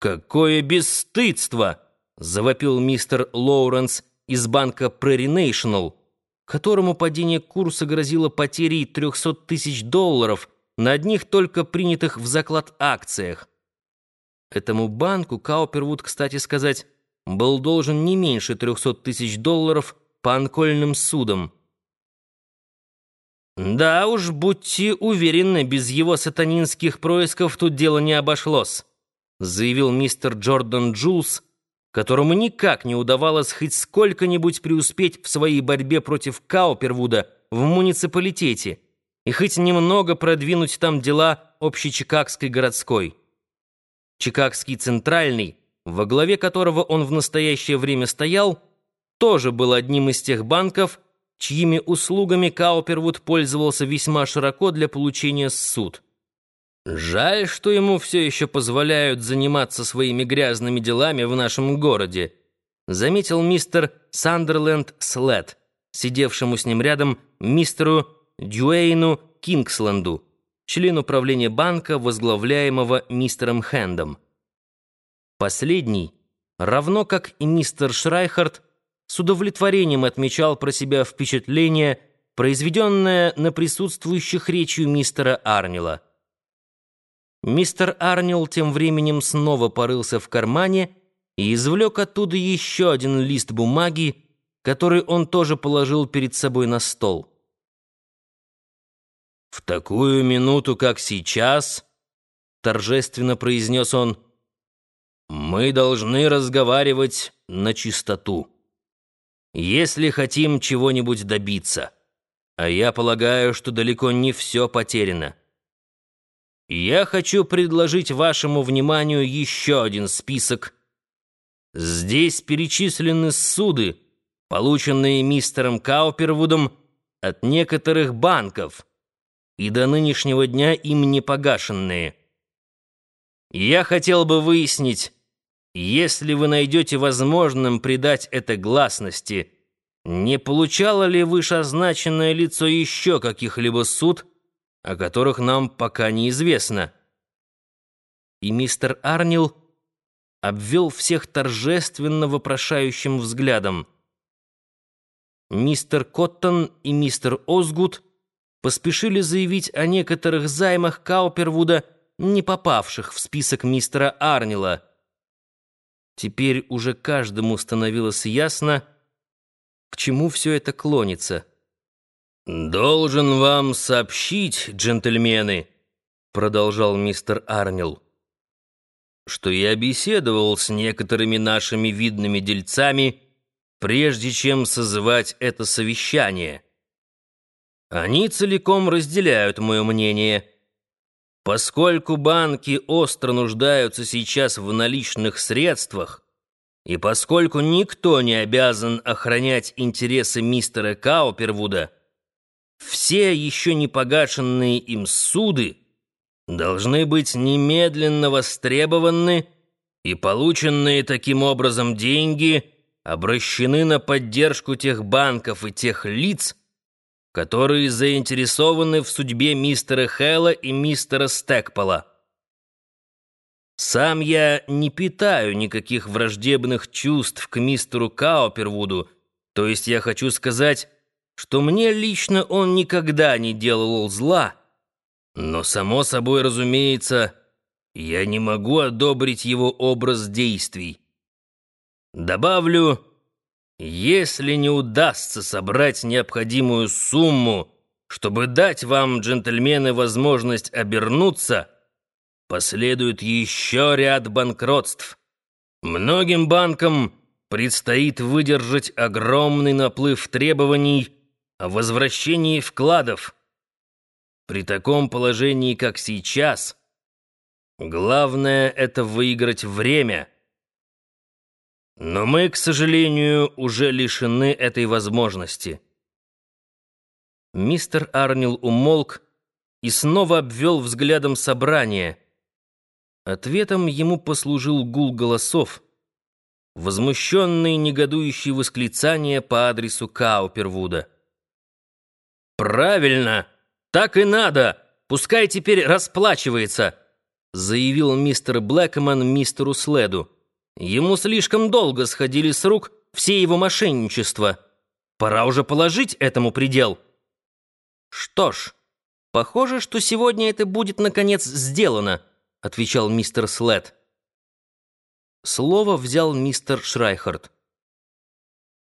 «Какое бесстыдство!» — завопил мистер Лоуренс из банка Prairie National, которому падение курса грозило потерей 300 тысяч долларов на одних только принятых в заклад акциях. Этому банку Каупервуд, кстати сказать, был должен не меньше 300 тысяч долларов по анкольным судам. Да уж, будьте уверены, без его сатанинских происков тут дело не обошлось заявил мистер Джордан Джулс, которому никак не удавалось хоть сколько-нибудь преуспеть в своей борьбе против Каупервуда в муниципалитете и хоть немного продвинуть там дела общечикагской городской. Чикагский центральный, во главе которого он в настоящее время стоял, тоже был одним из тех банков, чьими услугами Каупервуд пользовался весьма широко для получения суд. Жаль, что ему все еще позволяют заниматься своими грязными делами в нашем городе, заметил мистер Сандерленд Слет, сидевшему с ним рядом мистеру Дюэйну Кингсленду, члену правления банка, возглавляемого мистером Хэндом. Последний, равно как и мистер Шрайхард, с удовлетворением отмечал про себя впечатление, произведенное на присутствующих речью мистера Арнила. Мистер Арнил тем временем снова порылся в кармане и извлек оттуда еще один лист бумаги, который он тоже положил перед собой на стол. «В такую минуту, как сейчас», — торжественно произнес он, — «мы должны разговаривать на чистоту, если хотим чего-нибудь добиться, а я полагаю, что далеко не все потеряно». Я хочу предложить вашему вниманию еще один список. Здесь перечислены суды, полученные мистером Каупервудом от некоторых банков и до нынешнего дня им не погашенные. Я хотел бы выяснить, если вы найдете возможным придать это гласности, не получало ли вышеозначенное лицо еще каких-либо суд, о которых нам пока неизвестно. И мистер Арнил обвел всех торжественно вопрошающим взглядом. Мистер Коттон и мистер Озгуд поспешили заявить о некоторых займах Каупервуда, не попавших в список мистера Арнила. Теперь уже каждому становилось ясно, к чему все это клонится. «Должен вам сообщить, джентльмены», — продолжал мистер Арнил, «что я беседовал с некоторыми нашими видными дельцами, прежде чем созывать это совещание. Они целиком разделяют мое мнение. Поскольку банки остро нуждаются сейчас в наличных средствах, и поскольку никто не обязан охранять интересы мистера Каупервуда, все еще не погашенные им суды должны быть немедленно востребованы, и полученные таким образом деньги обращены на поддержку тех банков и тех лиц, которые заинтересованы в судьбе мистера Хэлла и мистера Стэкпола. Сам я не питаю никаких враждебных чувств к мистеру Каупервуду, то есть я хочу сказать, что мне лично он никогда не делал зла, но, само собой разумеется, я не могу одобрить его образ действий. Добавлю, если не удастся собрать необходимую сумму, чтобы дать вам, джентльмены, возможность обернуться, последует еще ряд банкротств. Многим банкам предстоит выдержать огромный наплыв требований о возвращении вкладов. При таком положении, как сейчас, главное — это выиграть время. Но мы, к сожалению, уже лишены этой возможности. Мистер Арнил умолк и снова обвел взглядом собрание. Ответом ему послужил гул голосов, возмущенные негодующие восклицания по адресу Каупервуда. «Правильно! Так и надо! Пускай теперь расплачивается!» заявил мистер Блэкман мистеру Следу. «Ему слишком долго сходили с рук все его мошенничества. Пора уже положить этому предел». «Что ж, похоже, что сегодня это будет, наконец, сделано», отвечал мистер След. Слово взял мистер Шрайхард.